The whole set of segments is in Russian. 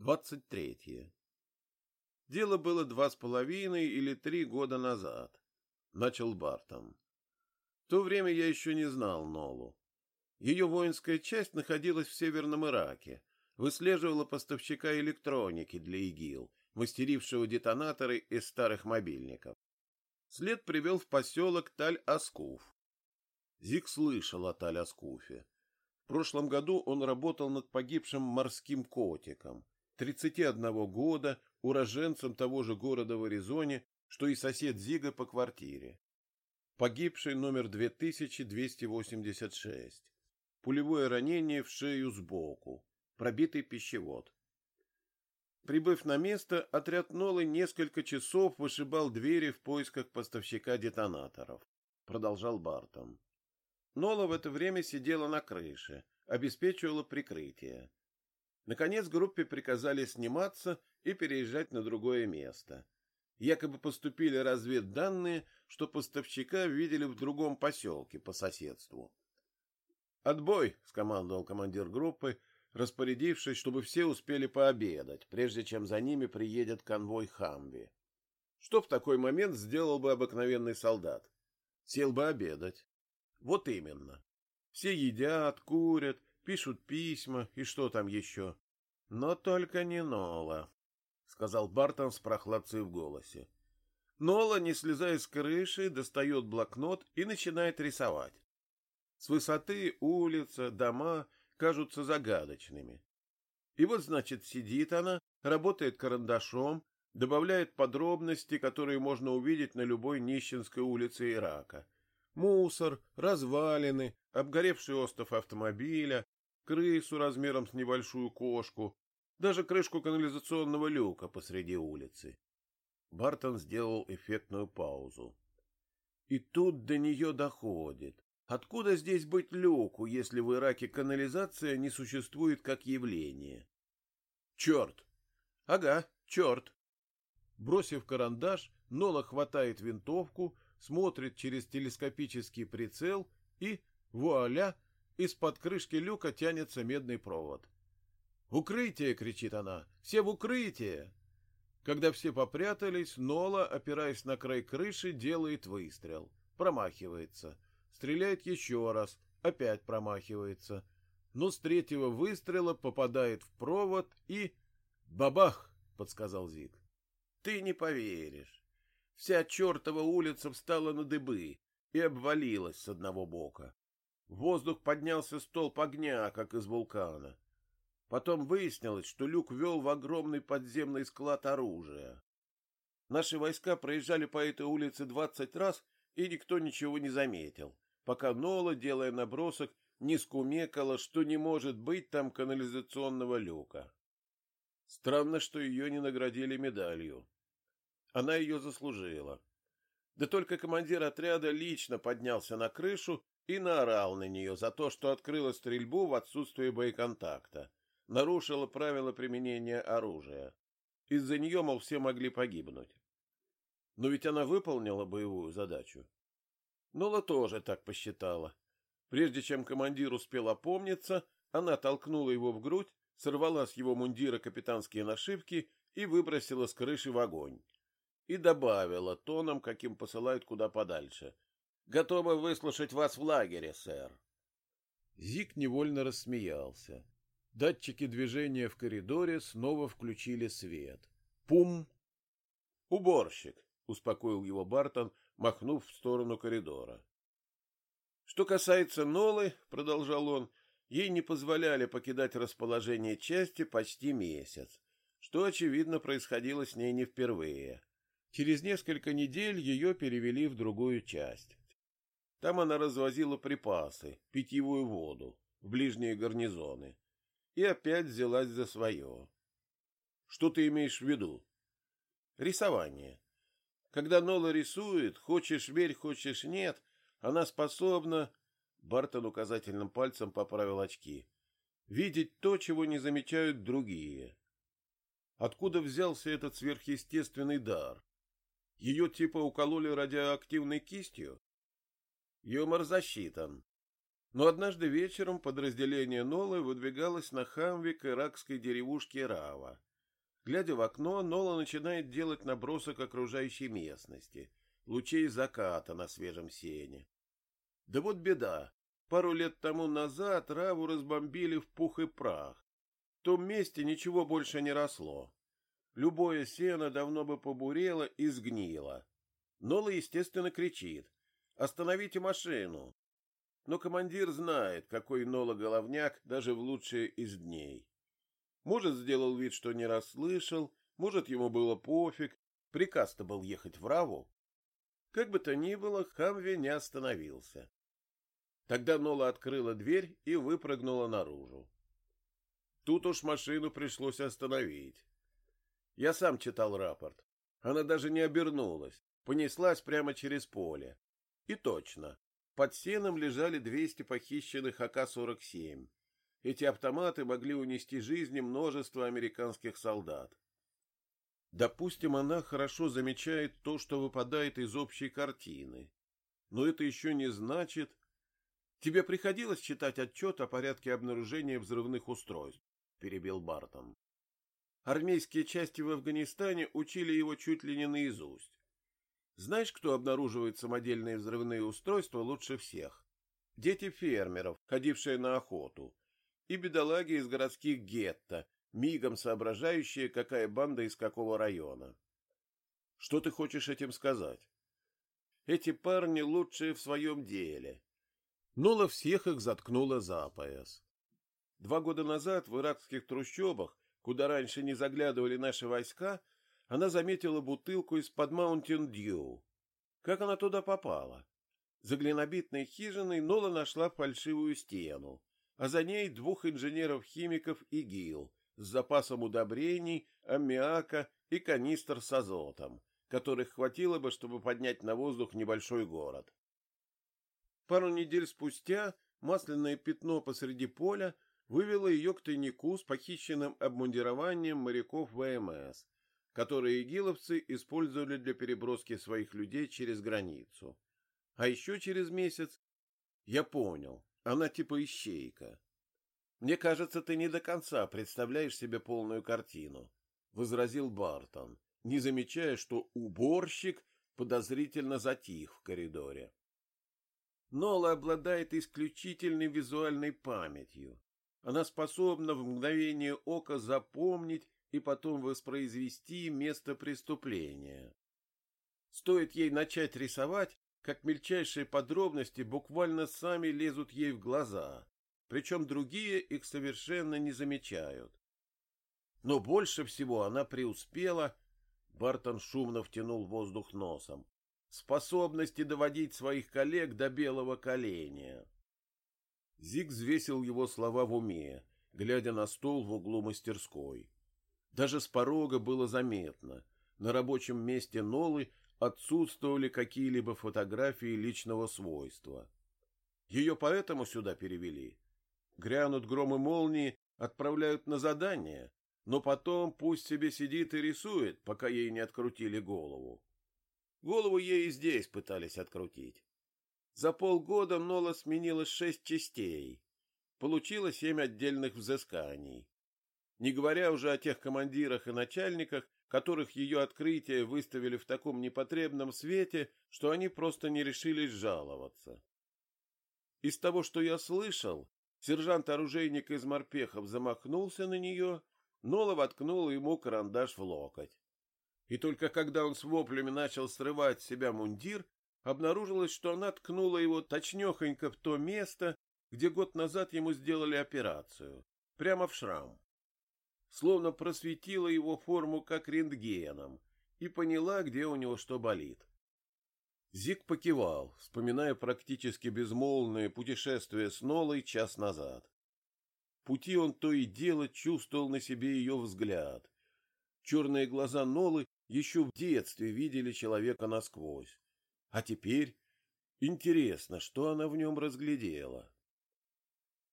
Двадцать третье. Дело было два с половиной или три года назад. Начал Бартом. В то время я еще не знал Нолу. Ее воинская часть находилась в Северном Ираке, выслеживала поставщика электроники для ИГИЛ, мастерившего детонаторы из старых мобильников. След привел в поселок Таль-Аскуф. Зиг слышал о Таль-Аскуфе. В прошлом году он работал над погибшим морским котиком, 31 года, уроженцем того же города в Аризоне, что и сосед Зига по квартире. Погибший номер 2286. Пулевое ранение в шею сбоку. Пробитый пищевод. Прибыв на место, отряд Нолы несколько часов вышибал двери в поисках поставщика детонаторов. Продолжал Бартон. Нола в это время сидела на крыше, обеспечивала прикрытие. Наконец группе приказали сниматься и переезжать на другое место. Якобы поступили разведданные, что поставщика видели в другом поселке по соседству. «Отбой!» — скомандовал командир группы, распорядившись, чтобы все успели пообедать, прежде чем за ними приедет конвой Хамви. Что в такой момент сделал бы обыкновенный солдат? Сел бы обедать. Вот именно. Все едят, курят, пишут письма и что там еще. Но только не Нола, — сказал Бартон с прохладцей в голосе. Нола, не слезая с крыши, достает блокнот и начинает рисовать. С высоты улица, дома кажутся загадочными. И вот, значит, сидит она, работает карандашом, добавляет подробности, которые можно увидеть на любой нищенской улице Ирака. Мусор, развалины, обгоревший остов автомобиля, крысу размером с небольшую кошку, даже крышку канализационного люка посреди улицы. Бартон сделал эффектную паузу. И тут до нее доходит. Откуда здесь быть люку, если в Ираке канализация не существует как явление? Черт! Ага, черт! Бросив карандаш, Нола хватает винтовку, смотрит через телескопический прицел и, вуаля, из-под крышки люка тянется медный провод. «Укрытие!» — кричит она. «Все в укрытие!» Когда все попрятались, Нола, опираясь на край крыши, делает выстрел. Промахивается — Стреляет еще раз, опять промахивается. Но с третьего выстрела попадает в провод и... «Бабах!» — подсказал Зик. «Ты не поверишь. Вся чертова улица встала на дыбы и обвалилась с одного бока. В воздух поднялся столб огня, как из вулкана. Потом выяснилось, что люк вел в огромный подземный склад оружия. Наши войска проезжали по этой улице двадцать раз, и никто ничего не заметил пока Нола, делая набросок, не скумекала, что не может быть там канализационного люка. Странно, что ее не наградили медалью. Она ее заслужила. Да только командир отряда лично поднялся на крышу и наорал на нее за то, что открыла стрельбу в отсутствие боеконтакта, нарушила правила применения оружия. Из-за нее, мол, все могли погибнуть. Но ведь она выполнила боевую задачу. Нола тоже так посчитала. Прежде чем командир успел опомниться, она толкнула его в грудь, сорвала с его мундира капитанские нашивки и выбросила с крыши в огонь. И добавила тоном, каким посылают куда подальше. «Готова выслушать вас в лагере, сэр». Зик невольно рассмеялся. Датчики движения в коридоре снова включили свет. Пум! «Уборщик», — успокоил его Бартон, махнув в сторону коридора. Что касается Нолы, продолжал он, ей не позволяли покидать расположение части почти месяц, что очевидно происходило с ней не впервые. Через несколько недель ее перевели в другую часть. Там она развозила припасы, питьевую воду в ближние гарнизоны и опять взялась за свое. Что ты имеешь в виду? Рисование. Когда Нола рисует, хочешь верь, хочешь нет, она способна... Бартон указательным пальцем поправил очки. Видеть то, чего не замечают другие. Откуда взялся этот сверхъестественный дар? Ее типа укололи радиоактивной кистью? Юмор засчитан. Но однажды вечером подразделение Нолы выдвигалось на Хамви к иракской деревушке Рава, Глядя в окно, Нола начинает делать набросок окружающей местности, лучей заката на свежем сене. Да вот беда. Пару лет тому назад Раву разбомбили в пух и прах. В том месте ничего больше не росло. Любое сено давно бы побурело и сгнило. Нола, естественно, кричит. «Остановите машину!» Но командир знает, какой Нола головняк даже в лучшие из дней. Может, сделал вид, что не расслышал, может, ему было пофиг, приказ-то был ехать в Раву. Как бы то ни было, Хамви не остановился. Тогда Нола открыла дверь и выпрыгнула наружу. Тут уж машину пришлось остановить. Я сам читал рапорт. Она даже не обернулась, понеслась прямо через поле. И точно, под сеном лежали 200 похищенных АК-47. Эти автоматы могли унести жизни множества американских солдат. Допустим, она хорошо замечает то, что выпадает из общей картины. Но это еще не значит... Тебе приходилось читать отчет о порядке обнаружения взрывных устройств? Перебил Бартон. Армейские части в Афганистане учили его чуть ли не наизусть. Знаешь, кто обнаруживает самодельные взрывные устройства лучше всех? Дети фермеров, ходившие на охоту, и бедолаги из городских гетто, мигом соображающие, какая банда из какого района. Что ты хочешь этим сказать? Эти парни лучшие в своем деле. Нола всех их заткнула за пояс. Два года назад в иракских трущобах куда раньше не заглядывали наши войска, она заметила бутылку из-под Mountain Dew. Как она туда попала? За глинобитной хижиной Нола нашла фальшивую стену, а за ней двух инженеров-химиков и ГИЛ с запасом удобрений, аммиака и канистр с азотом, которых хватило бы, чтобы поднять на воздух небольшой город. Пару недель спустя масляное пятно посреди поля вывела ее к тайнику с похищенным обмундированием моряков ВМС, которые игиловцы использовали для переброски своих людей через границу. А еще через месяц я понял, она типа ищейка. Мне кажется, ты не до конца представляешь себе полную картину, возразил Бартон, не замечая, что уборщик подозрительно затих в коридоре. Нола обладает исключительной визуальной памятью. Она способна в мгновение ока запомнить и потом воспроизвести место преступления. Стоит ей начать рисовать, как мельчайшие подробности буквально сами лезут ей в глаза, причем другие их совершенно не замечают. Но больше всего она преуспела, Бартон шумно втянул воздух носом, способности доводить своих коллег до белого коленя. Зиг взвесил его слова в уме, глядя на стол в углу мастерской. Даже с порога было заметно. На рабочем месте Нолы отсутствовали какие-либо фотографии личного свойства. Ее поэтому сюда перевели. Грянут громы молнии, отправляют на задание, но потом пусть себе сидит и рисует, пока ей не открутили голову. Голову ей и здесь пытались открутить. За полгода Нола сменила шесть частей. Получила семь отдельных взысканий. Не говоря уже о тех командирах и начальниках, которых ее открытие выставили в таком непотребном свете, что они просто не решились жаловаться. Из того, что я слышал, сержант-оружейник из морпехов замахнулся на нее, Нола воткнула ему карандаш в локоть. И только когда он с воплями начал срывать с себя мундир, обнаружилось, что она ткнула его точнёхонько в то место, где год назад ему сделали операцию, прямо в шрам. Словно просветила его форму как рентгеном и поняла, где у него что болит. Зик покивал, вспоминая практически безмолвное путешествие с Нолой час назад. Пути он то и дело чувствовал на себе ее взгляд. Черные глаза Нолы еще в детстве видели человека насквозь. А теперь интересно, что она в нем разглядела.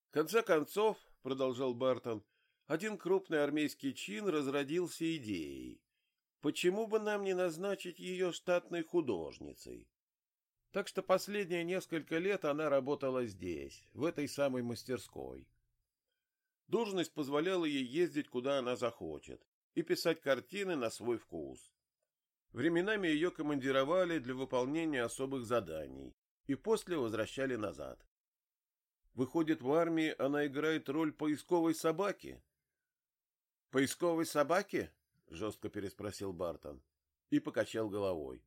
В конце концов, продолжал Бартон, один крупный армейский чин разродился идеей. Почему бы нам не назначить ее штатной художницей? Так что последние несколько лет она работала здесь, в этой самой мастерской. Должность позволяла ей ездить, куда она захочет, и писать картины на свой вкус. Временами ее командировали для выполнения особых заданий и после возвращали назад. Выходит, в армии она играет роль поисковой собаки. Поисковой собаки? жестко переспросил Бартон и покачал головой.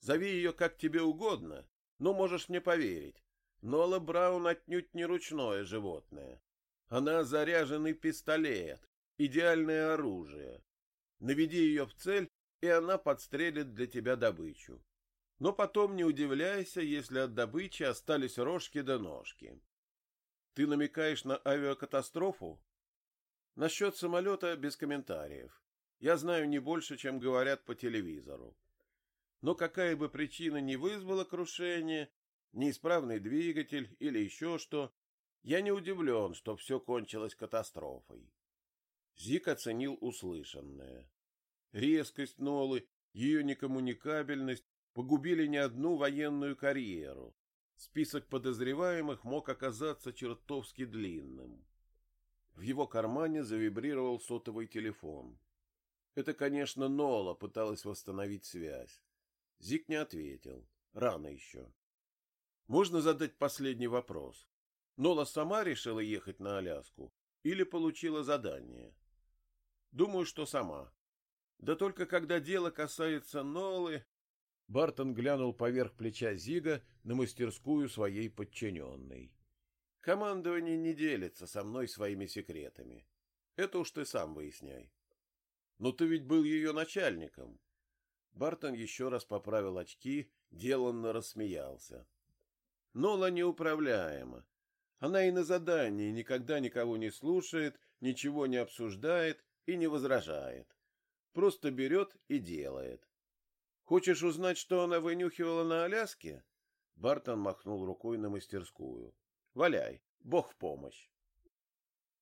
Зови ее как тебе угодно, но можешь мне поверить. Нола Браун отнюдь не ручное животное. Она заряженный пистолет, идеальное оружие. Наведи ее в цель, и она подстрелит для тебя добычу. Но потом не удивляйся, если от добычи остались рожки да ножки. Ты намекаешь на авиакатастрофу? Насчет самолета без комментариев. Я знаю не больше, чем говорят по телевизору. Но какая бы причина ни вызвала крушение, неисправный двигатель или еще что, я не удивлен, что все кончилось катастрофой. Зик оценил услышанное. Резкость Нолы, ее некоммуникабельность погубили не одну военную карьеру. Список подозреваемых мог оказаться чертовски длинным. В его кармане завибрировал сотовый телефон. Это, конечно, Нола пыталась восстановить связь. Зик не ответил. Рано еще. Можно задать последний вопрос? Нола сама решила ехать на Аляску или получила задание? Думаю, что сама. Да только когда дело касается Нолы... Бартон глянул поверх плеча Зига на мастерскую своей подчиненной. Командование не делится со мной своими секретами. Это уж ты сам выясняй. Но ты ведь был ее начальником. Бартон еще раз поправил очки, деланно рассмеялся. Нола неуправляема. Она и на задании никогда никого не слушает, ничего не обсуждает и не возражает. Просто берет и делает. Хочешь узнать, что она вынюхивала на Аляске? Бартон махнул рукой на мастерскую. Валяй, бог в помощь.